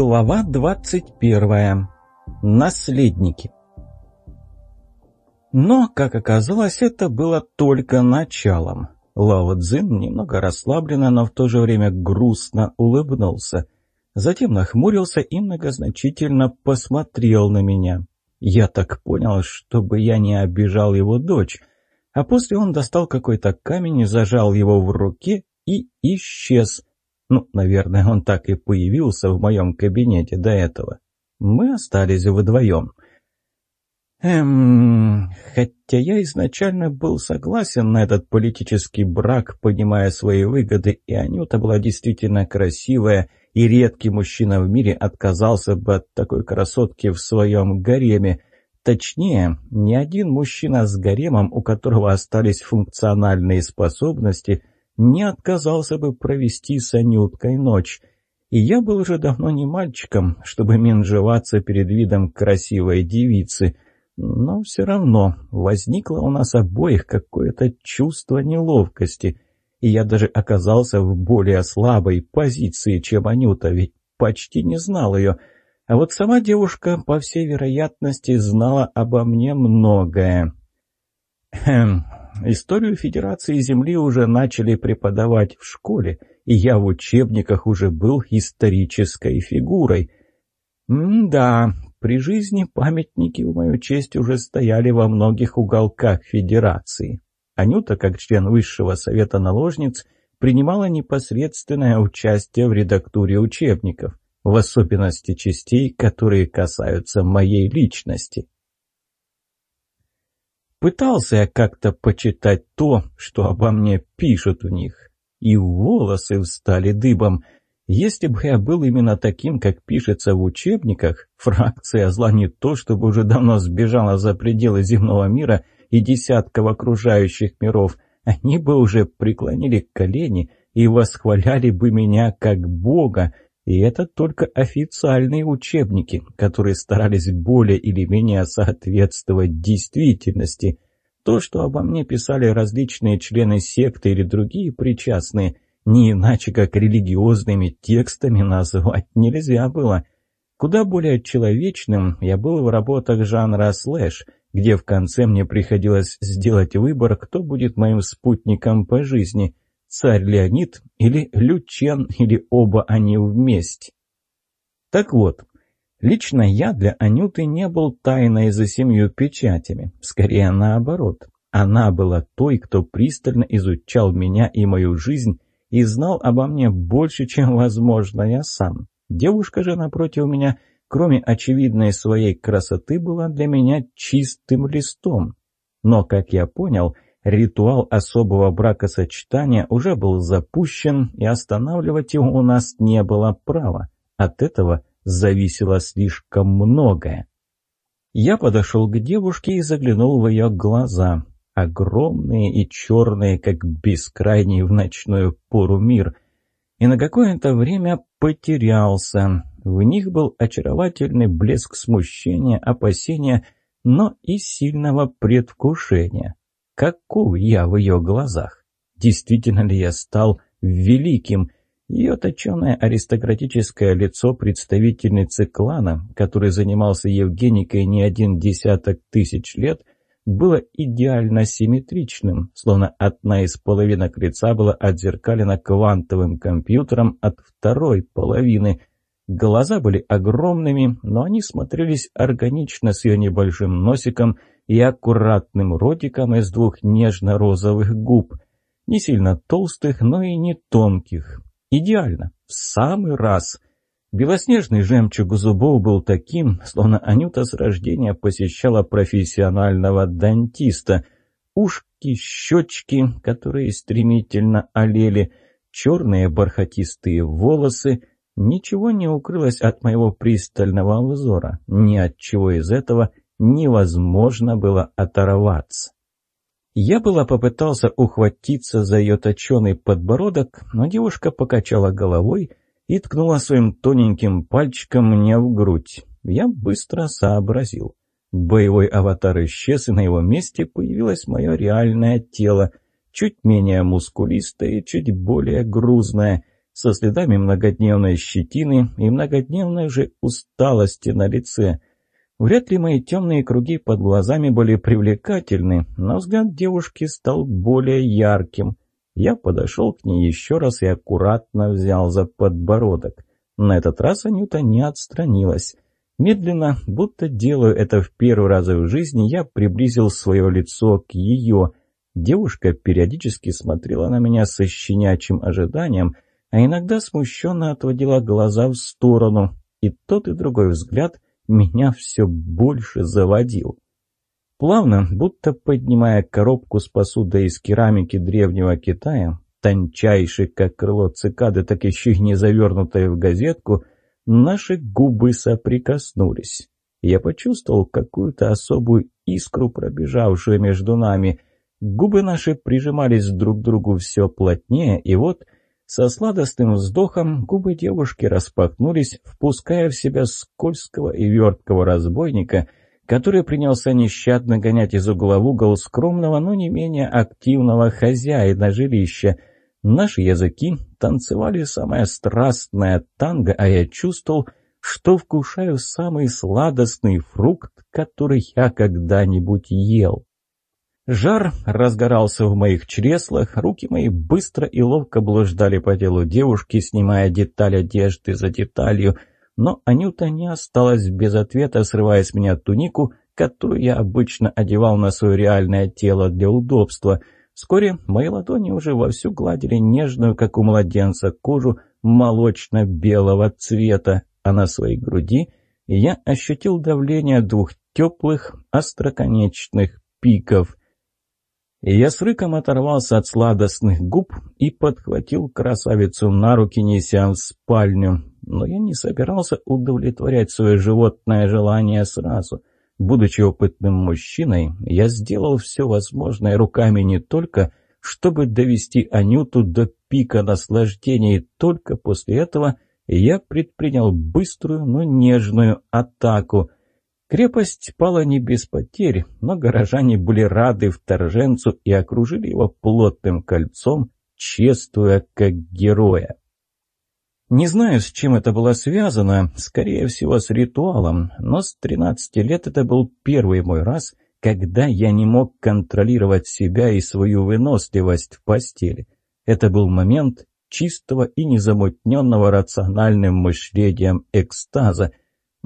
Глава 21. Наследники. Но, как оказалось, это было только началом. Лао Цзин немного расслабленно, но в то же время грустно улыбнулся. Затем нахмурился и многозначительно посмотрел на меня. Я так понял, чтобы я не обижал его дочь. А после он достал какой-то камень зажал его в руке и исчез, ну, наверное, он так и появился в моем кабинете до этого. Мы остались вдвоем. Эм, хотя я изначально был согласен на этот политический брак, понимая свои выгоды, и Анюта была действительно красивая, и редкий мужчина в мире отказался бы от такой красотки в своем гареме. Точнее, ни один мужчина с гаремом, у которого остались функциональные способности – не отказался бы провести с Анюткой ночь. И я был уже давно не мальчиком, чтобы менжеваться перед видом красивой девицы. Но все равно возникло у нас обоих какое-то чувство неловкости. И я даже оказался в более слабой позиции, чем Анюта, ведь почти не знал ее. А вот сама девушка, по всей вероятности, знала обо мне многое. Историю Федерации Земли уже начали преподавать в школе, и я в учебниках уже был исторической фигурой. М-да, при жизни памятники в мою честь уже стояли во многих уголках Федерации. Анюта, как член Высшего Совета Наложниц, принимала непосредственное участие в редактуре учебников, в особенности частей, которые касаются моей личности. Пытался я как-то почитать то, что обо мне пишут в них. И волосы встали дыбом. Если бы я был именно таким, как пишется в учебниках, фракция зла не то, чтобы уже давно сбежала за пределы земного мира и десятков окружающих миров, они бы уже преклонили колени и восхваляли бы меня как бога, и это только официальные учебники, которые старались более или менее соответствовать действительности. То, что обо мне писали различные члены секты или другие причастные, не иначе как религиозными текстами назвать нельзя было. Куда более человечным я был в работах жанра слэш, где в конце мне приходилось сделать выбор, кто будет моим спутником по жизни – царь Леонид или Лючен, или оба они вместе. Так вот, лично я для Анюты не был тайной за семью печатями, скорее наоборот. Она была той, кто пристально изучал меня и мою жизнь и знал обо мне больше, чем, возможно, я сам. Девушка же напротив меня, кроме очевидной своей красоты, была для меня чистым листом. Но, как я понял, — Ритуал особого бракосочетания уже был запущен, и останавливать его у нас не было права. От этого зависело слишком многое. Я подошел к девушке и заглянул в ее глаза. Огромные и черные, как бескрайний в ночную пору мир. И на какое-то время потерялся. В них был очаровательный блеск смущения, опасения, но и сильного предвкушения. Каков я в ее глазах? Действительно ли я стал великим? Ее точеное аристократическое лицо представительницы клана, который занимался Евгеникой не один десяток тысяч лет, было идеально симметричным, словно одна из половинок лица была отзеркалена квантовым компьютером от второй половины. Глаза были огромными, но они смотрелись органично с ее небольшим носиком – и аккуратным ротиком из двух нежно-розовых губ. Не сильно толстых, но и не тонких. Идеально, в самый раз. Белоснежный жемчуг зубов был таким, словно Анюта с рождения посещала профессионального дантиста. Ушки, щечки, которые стремительно олели, черные бархатистые волосы — Ничего не укрылось от моего пристального взора, ни от чего из этого невозможно было оторваться. Я было попытался ухватиться за ее точеный подбородок, но девушка покачала головой и ткнула своим тоненьким пальчиком мне в грудь. Я быстро сообразил. Боевой аватар исчез, и на его месте появилось мое реальное тело, чуть менее мускулистое и чуть более грузное, со следами многодневной щетины и многодневной же усталости на лице. Вряд ли мои темные круги под глазами были привлекательны, но взгляд девушки стал более ярким. Я подошел к ней еще раз и аккуратно взял за подбородок. На этот раз Анюта не отстранилась. Медленно, будто делаю это в первый раз в жизни, я приблизил свое лицо к ее. Девушка периодически смотрела на меня со щенячьим ожиданием, а иногда смущенно отводила глаза в сторону. И тот и другой взгляд меня все больше заводил. Плавно, будто поднимая коробку с посудой из керамики древнего Китая, тончайшей, как крыло цикады, так еще и не завернутой в газетку, наши губы соприкоснулись. Я почувствовал какую-то особую искру, пробежавшую между нами. Губы наши прижимались друг к другу все плотнее, и вот со сладостным вздохом губы девушки распахнулись, впуская в себя скользкого и верткого разбойника — который принялся нещадно гонять из угла в угол скромного, но не менее активного хозяина жилища. Наши языки танцевали самое страстное танго, а я чувствовал, что вкушаю самый сладостный фрукт, который я когда-нибудь ел. Жар разгорался в моих чреслах, руки мои быстро и ловко блуждали по телу девушки, снимая деталь одежды за деталью — но Анюта не осталась без ответа, срывая с меня тунику, которую я обычно одевал на свое реальное тело для удобства. Вскоре мои ладони уже вовсю гладили нежную, как у младенца, кожу молочно-белого цвета, а на своей груди я ощутил давление двух теплых, остроконечных пиков. Я с рыком оторвался от сладостных губ и подхватил красавицу на руки, неся в спальню но я не собирался удовлетворять свое животное желание сразу. Будучи опытным мужчиной, я сделал все возможное руками не только, чтобы довести Анюту до пика наслаждения, и только после этого я предпринял быструю, но нежную атаку. Крепость пала не без потерь, но горожане были рады вторженцу и окружили его плотным кольцом, чествуя как героя. Не знаю, с чем это было связано, скорее всего, с ритуалом, но с 13 лет это был первый мой раз, когда я не мог контролировать себя и свою выносливость в постели. Это был момент чистого и незамутненного рациональным мышлением экстаза.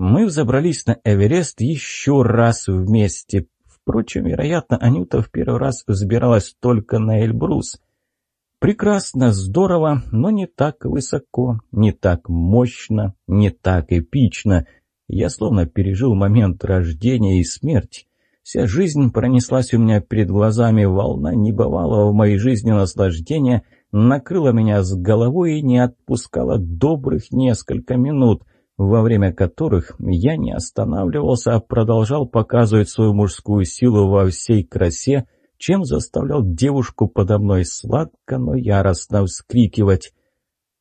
Мы взобрались на Эверест еще раз вместе. Впрочем, вероятно, Анюта в первый раз взбиралась только на Эльбрус — Прекрасно, здорово, но не так высоко, не так мощно, не так эпично. Я словно пережил момент рождения и смерти. Вся жизнь пронеслась у меня перед глазами, волна небывалого в моей жизни наслаждения накрыла меня с головой и не отпускала добрых несколько минут, во время которых я не останавливался, а продолжал показывать свою мужскую силу во всей красе, чем заставлял девушку подо мной сладко, но яростно вскрикивать.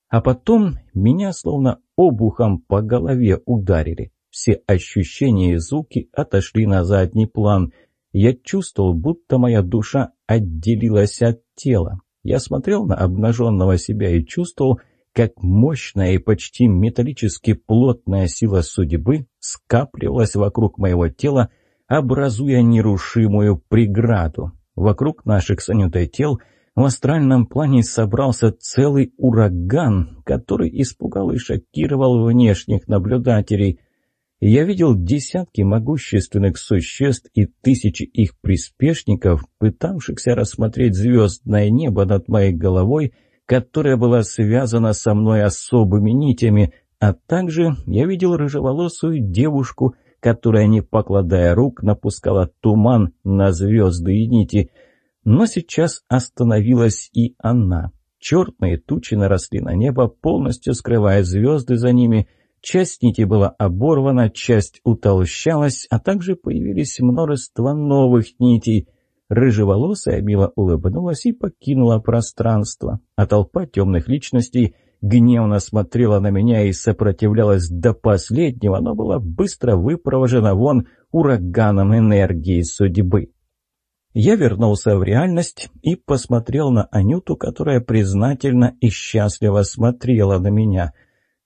А потом меня словно обухом по голове ударили. Все ощущения и звуки отошли на задний план. Я чувствовал, будто моя душа отделилась от тела. Я смотрел на обнаженного себя и чувствовал, как мощная и почти металлически плотная сила судьбы скапливалась вокруг моего тела, образуя нерушимую преграду. Вокруг наших с тел в астральном плане собрался целый ураган, который испугал и шокировал внешних наблюдателей. Я видел десятки могущественных существ и тысячи их приспешников, пытавшихся рассмотреть звездное небо над моей головой, которое было связано со мной особыми нитями, а также я видел рыжеволосую девушку — которая, не покладая рук, напускала туман на звезды и нити. Но сейчас остановилась и она. Черные тучи наросли на небо, полностью скрывая звезды за ними. Часть нити была оборвана, часть утолщалась, а также появились множество новых нитей. Рыжеволосая мило улыбнулась и покинула пространство, а толпа темных личностей — гневно смотрела на меня и сопротивлялась до последнего, но была быстро выпровожена вон ураганом энергии судьбы. Я вернулся в реальность и посмотрел на Анюту, которая признательно и счастливо смотрела на меня.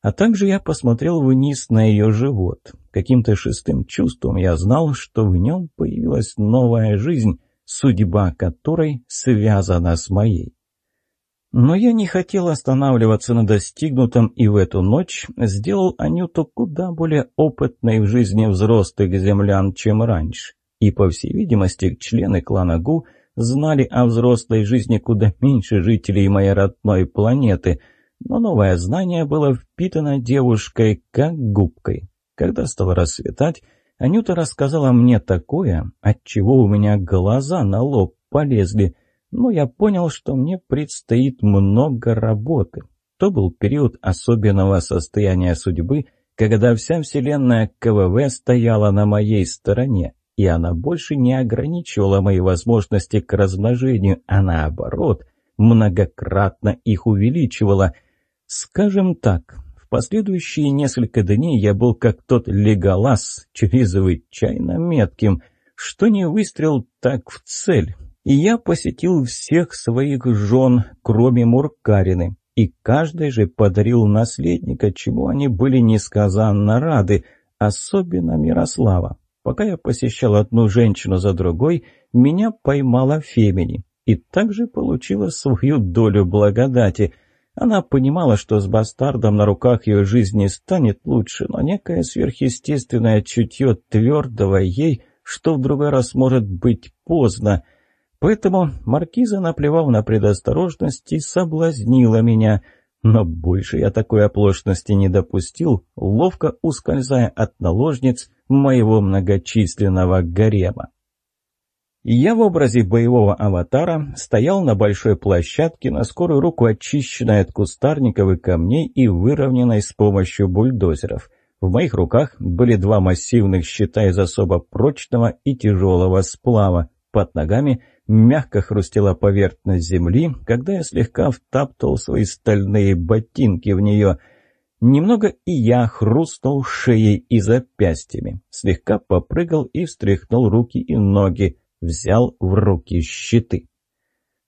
А также я посмотрел вниз на ее живот. Каким-то шестым чувством я знал, что в нем появилась новая жизнь, судьба которой связана с моей. Но я не хотел останавливаться на достигнутом и в эту ночь сделал Анюту куда более опытной в жизни взрослых землян, чем раньше. И, по всей видимости, члены клана Гу знали о взрослой жизни куда меньше жителей моей родной планеты, но новое знание было впитано девушкой как губкой. Когда стало рассветать, Анюта рассказала мне такое, от чего у меня глаза на лоб полезли – но я понял, что мне предстоит много работы. То был период особенного состояния судьбы, когда вся вселенная КВВ стояла на моей стороне, и она больше не ограничивала мои возможности к размножению, а наоборот, многократно их увеличивала. Скажем так, последующие несколько дней я был как тот леголаз, чрезовычайно метким, что не выстрел так в цель, и я посетил всех своих жен, кроме Муркарины, и каждой же подарил наследника, чему они были несказанно рады, особенно Мирослава. Пока я посещал одну женщину за другой, меня поймала Фемини и также получила свою долю благодати. Она понимала, что с бастардом на руках ее жизнь не станет лучше, но некое сверхъестественное чутье твердого ей, что в другой раз может быть поздно — Поэтому маркиза, наплевав на предосторожности, соблазнила меня. Но больше я такой оплошности не допустил, ловко ускользая от наложниц моего многочисленного гарема. Я в образе боевого аватара стоял на большой площадке, на скорую руку очищенной от кустарников и камней и выровненной с помощью бульдозеров. В моих руках были два массивных щита из особо прочного и тяжелого сплава. Под ногами – мягко хрустела поверхность земли, когда я слегка втаптывал свои стальные ботинки в нее. Немного и я хрустнул шеей и запястьями, слегка попрыгал и встряхнул руки и ноги, взял в руки щиты.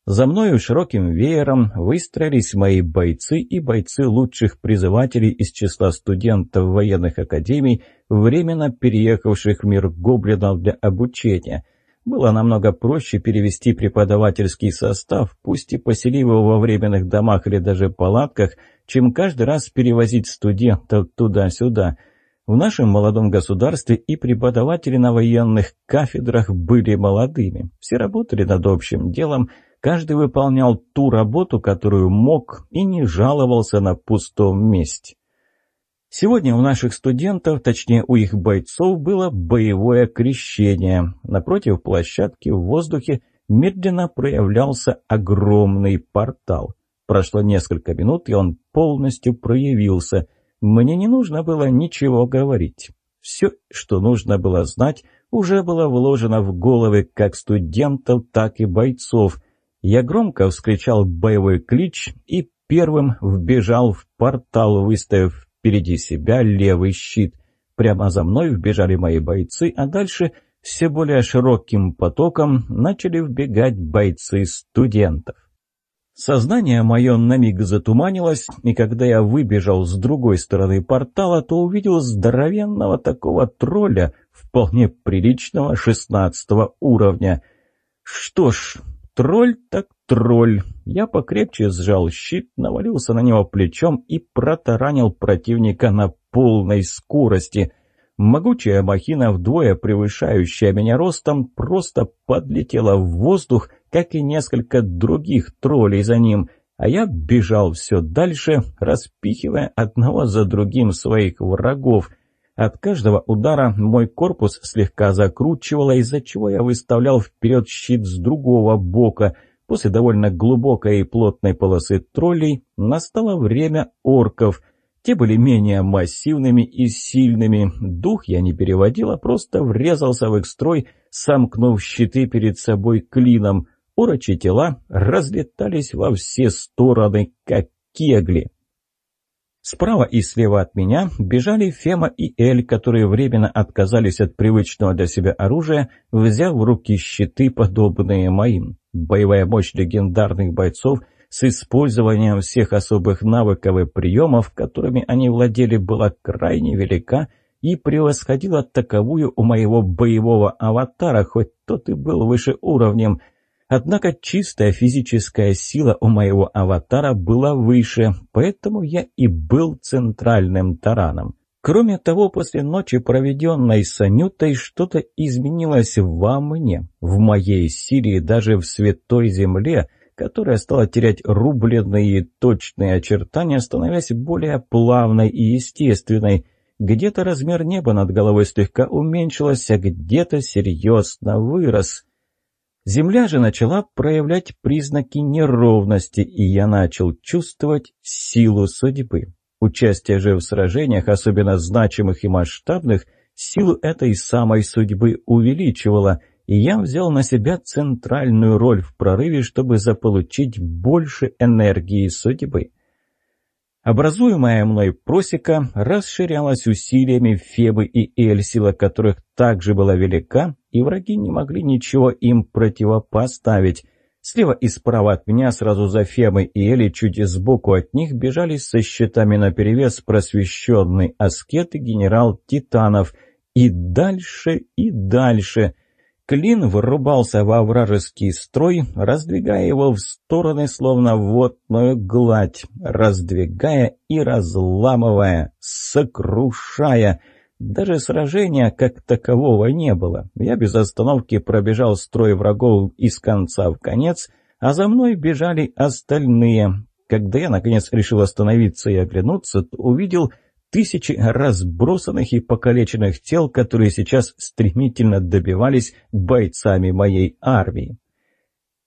За мною широким веером выстроились мои бойцы и бойцы лучших призывателей из числа студентов военных академий, временно переехавших в мир гоблинов для обучения — было намного проще перевести преподавательский состав, пусть и поселив его во временных домах или даже палатках, чем каждый раз перевозить студентов туда-сюда. В нашем молодом государстве и преподаватели на военных кафедрах были молодыми. Все работали над общим делом, каждый выполнял ту работу, которую мог, и не жаловался на пустом месте. Сегодня у наших студентов, точнее у их бойцов, было боевое крещение. Напротив площадки в воздухе медленно проявлялся огромный портал. Прошло несколько минут, и он полностью проявился. Мне не нужно было ничего говорить. Все, что нужно было знать, уже было вложено в головы как студентов, так и бойцов. Я громко вскричал боевой клич и первым вбежал в портал, выставив Впереди себя левый щит. Прямо за мной вбежали мои бойцы, а дальше все более широким потоком начали вбегать бойцы студентов. Сознание мое на миг затуманилось, и когда я выбежал с другой стороны портала, то увидел здоровенного такого тролля, вполне приличного шестнадцатого уровня. Что ж, Тролль так тролль. Я покрепче сжал щит, навалился на него плечом и протаранил противника на полной скорости. Могучая махина, вдвое превышающая меня ростом, просто подлетела в воздух, как и несколько других троллей за ним, а я бежал все дальше, распихивая одного за другим своих врагов — от каждого удара мой корпус слегка закручивало, из-за чего я выставлял вперед щит с другого бока. После довольно глубокой и плотной полосы троллей настало время орков. Те были менее массивными и сильными. Дух я не переводил, а просто врезался в их строй, сомкнув щиты перед собой клином. Орочи тела разлетались во все стороны, как кегли. Справа и слева от меня бежали Фема и Эль, которые временно отказались от привычного для себя оружия, взяв в руки щиты, подобные моим. Боевая мощь легендарных бойцов с использованием всех особых навыков и приемов, которыми они владели, была крайне велика и превосходила таковую у моего боевого аватара, хоть тот и был выше уровнем – Однако чистая физическая сила у моего аватара была выше, поэтому я и был центральным тараном. Кроме того, после ночи, проведенной с Анютой, что-то изменилось во мне, в моей силе и даже в Святой Земле, которая стала терять рубленные точные очертания, становясь более плавной и естественной. Где-то размер неба над головой слегка уменьшился, а где-то серьезно вырос. Земля же начала проявлять признаки неровности, и я начал чувствовать силу судьбы. Участие же в сражениях, особенно значимых и масштабных, силу этой самой судьбы увеличивало, и я взял на себя центральную роль в прорыве, чтобы заполучить больше энергии судьбы. Образуемая мной просека расширялась усилиями Фебы и Эль, сила которых также была велика, и враги не могли ничего им противопоставить. Слева и справа от меня, сразу за Фемой и Эли, чуть сбоку от них, бежали со щитами наперевес просвещенный аскет и генерал Титанов. И дальше, и дальше — Клин врубался во вражеский строй, раздвигая его в стороны, словно водную гладь, раздвигая и разламывая, сокрушая. Даже сражения как такового не было. Я без остановки пробежал строй врагов из конца в конец, а за мной бежали остальные. Когда я, наконец, решил остановиться и оглянуться, то увидел тысячи разбросанных и покалеченных тел, которые сейчас стремительно добивались бойцами моей армии.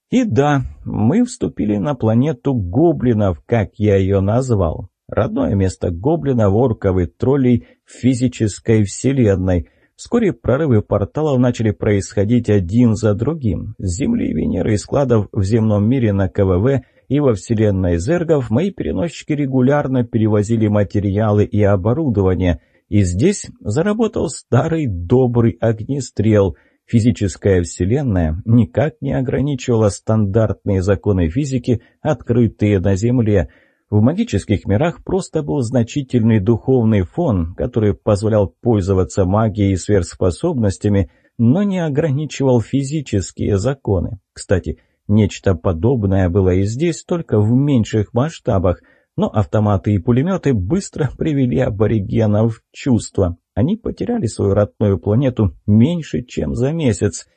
И да, мы вступили на планету гоблинов, как я ее назвал. Родное место гоблинов, орков и троллей в физической вселенной. Вскоре прорывы порталов начали происходить один за другим. С Земли, Венеры и складов в земном мире на КВВ – и во вселенной зергов мои переносчики регулярно перевозили материалы и оборудование, и здесь заработал старый добрый огнестрел. Физическая вселенная никак не ограничивала стандартные законы физики, открытые на Земле. В магических мирах просто был значительный духовный фон, который позволял пользоваться магией и сверхспособностями, но не ограничивал физические законы. Кстати, Нечто подобное было и здесь, только в меньших масштабах, но автоматы и пулеметы быстро привели аборигенов в чувство. Они потеряли свою родную планету меньше, чем за месяц.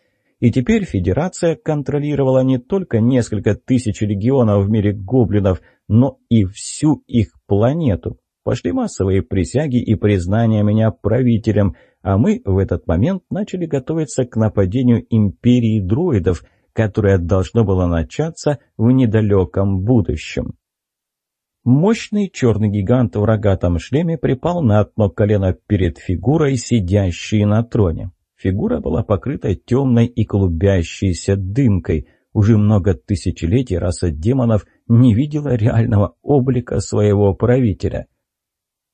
И теперь Федерация контролировала не только несколько тысяч регионов в мире гоблинов, но и всю их планету. Пошли массовые присяги и признания меня правителем, а мы в этот момент начали готовиться к нападению империи дроидов, которое должно было начаться в недалеком будущем. Мощный черный гигант в рогатом шлеме припал на одно колено перед фигурой, сидящей на троне. Фигура была покрыта темной и клубящейся дымкой. Уже много тысячелетий раса демонов не видела реального облика своего правителя.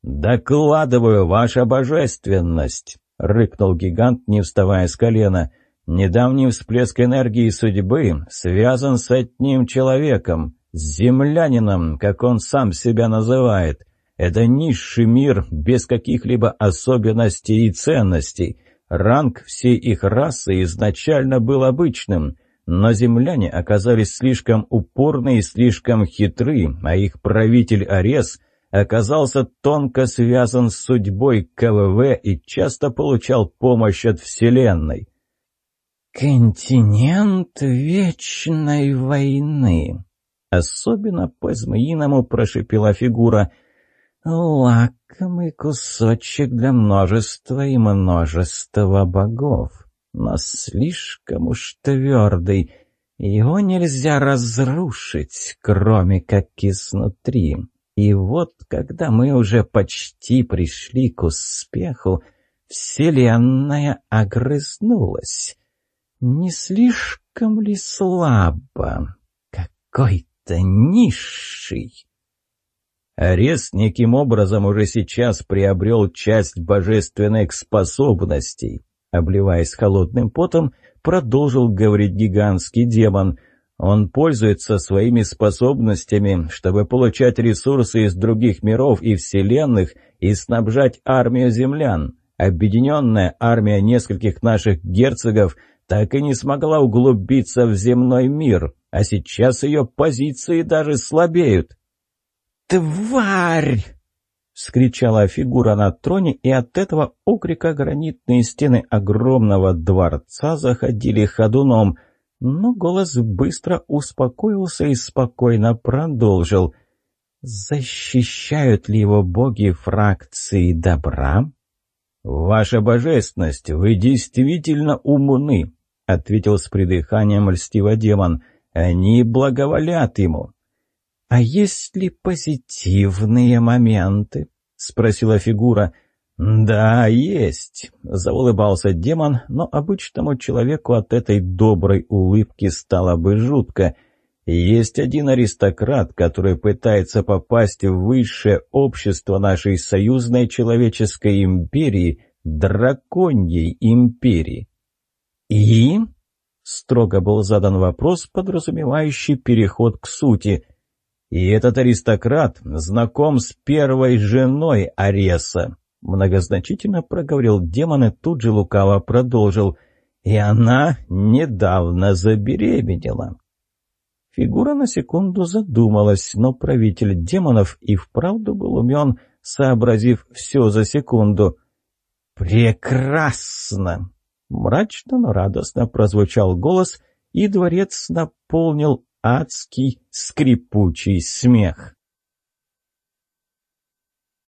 «Докладываю, ваша божественность!» — рыкнул гигант, не вставая с колена. Недавний всплеск энергии судьбы связан с одним человеком, с землянином, как он сам себя называет. Это низший мир без каких-либо особенностей и ценностей. Ранг всей их расы изначально был обычным, но земляне оказались слишком упорны и слишком хитры, а их правитель Арес оказался тонко связан с судьбой КВВ и часто получал помощь от Вселенной. «Континент вечной войны!» Особенно по-змеиному прошипела фигура. «Лакомый кусочек для множества и множества богов, но слишком уж твердый. Его нельзя разрушить, кроме как изнутри. И вот, когда мы уже почти пришли к успеху, Вселенная огрызнулась». Не слишком ли слабо? Какой-то низший. Арест неким образом уже сейчас приобрел часть божественных способностей. Обливаясь холодным потом, продолжил говорить гигантский демон. Он пользуется своими способностями, чтобы получать ресурсы из других миров и вселенных и снабжать армию землян. Объединенная армия нескольких наших герцогов так и не смогла углубиться в земной мир, а сейчас ее позиции даже слабеют. «Тварь!» — вскричала фигура на троне, и от этого окрика гранитные стены огромного дворца заходили ходуном. Но голос быстро успокоился и спокойно продолжил. «Защищают ли его боги фракции добра?» «Ваша божественность, вы действительно умны», — ответил с придыханием льстиво демон. «Они благоволят ему». «А есть ли позитивные моменты?» — спросила фигура. «Да, есть», — заулыбался демон, но обычному человеку от этой доброй улыбки стало бы жутко. «Есть один аристократ, который пытается попасть в высшее общество нашей союзной человеческой империи, драконьей империи». «И?» — строго был задан вопрос, подразумевающий переход к сути — и этот аристократ знаком с первой женой Ареса. Многозначительно проговорил демон и тут же лукаво продолжил. И она недавно забеременела. Фигура на секунду задумалась, но правитель демонов и вправду был умен, сообразив все за секунду. «Прекрасно!» Мрачно, но радостно прозвучал голос, и дворец наполнил адский скрипучий смех.